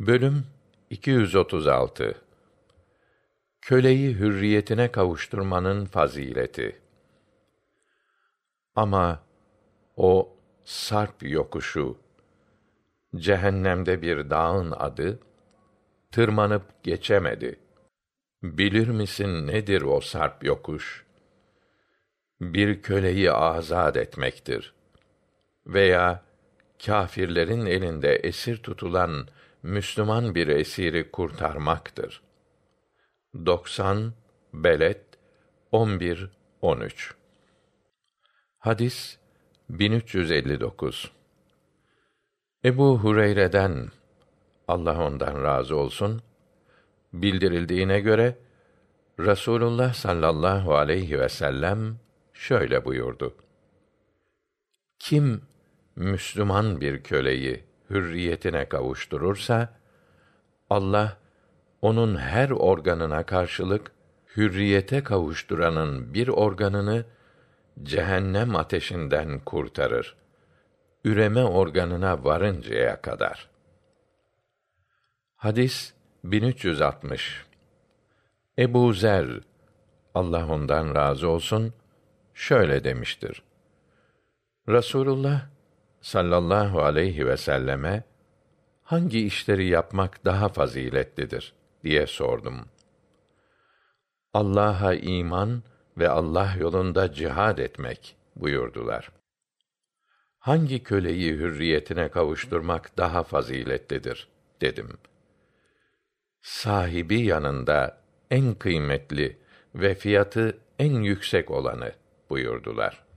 Bölüm 236 Köleyi hürriyetine kavuşturmanın fazileti. Ama o sarp yokuşu cehennemde bir dağın adı tırmanıp geçemedi. Bilir misin nedir o sarp yokuş? Bir köleyi azad etmektir. Veya kâfirlerin elinde esir tutulan Müslüman bir esiri kurtarmaktır. 90 Beled 11 13 Hadis 1359 Ebu Hureyre'den Allah ondan razı olsun bildirildiğine göre Rasulullah sallallahu aleyhi ve sellem şöyle buyurdu. Kim Müslüman bir köleyi hürriyetine kavuşturursa Allah onun her organına karşılık hürriyete kavuşturanın bir organını cehennem ateşinden kurtarır. Üreme organına varıncaya kadar. Hadis 1360. Ebu Zer Allah ondan razı olsun şöyle demiştir. Rasulullah sallallahu aleyhi ve selleme hangi işleri yapmak daha faziletlidir diye sordum. Allah'a iman ve Allah yolunda cihad etmek buyurdular. Hangi köleyi hürriyetine kavuşturmak daha faziletlidir dedim. Sahibi yanında en kıymetli ve fiyatı en yüksek olanı buyurdular.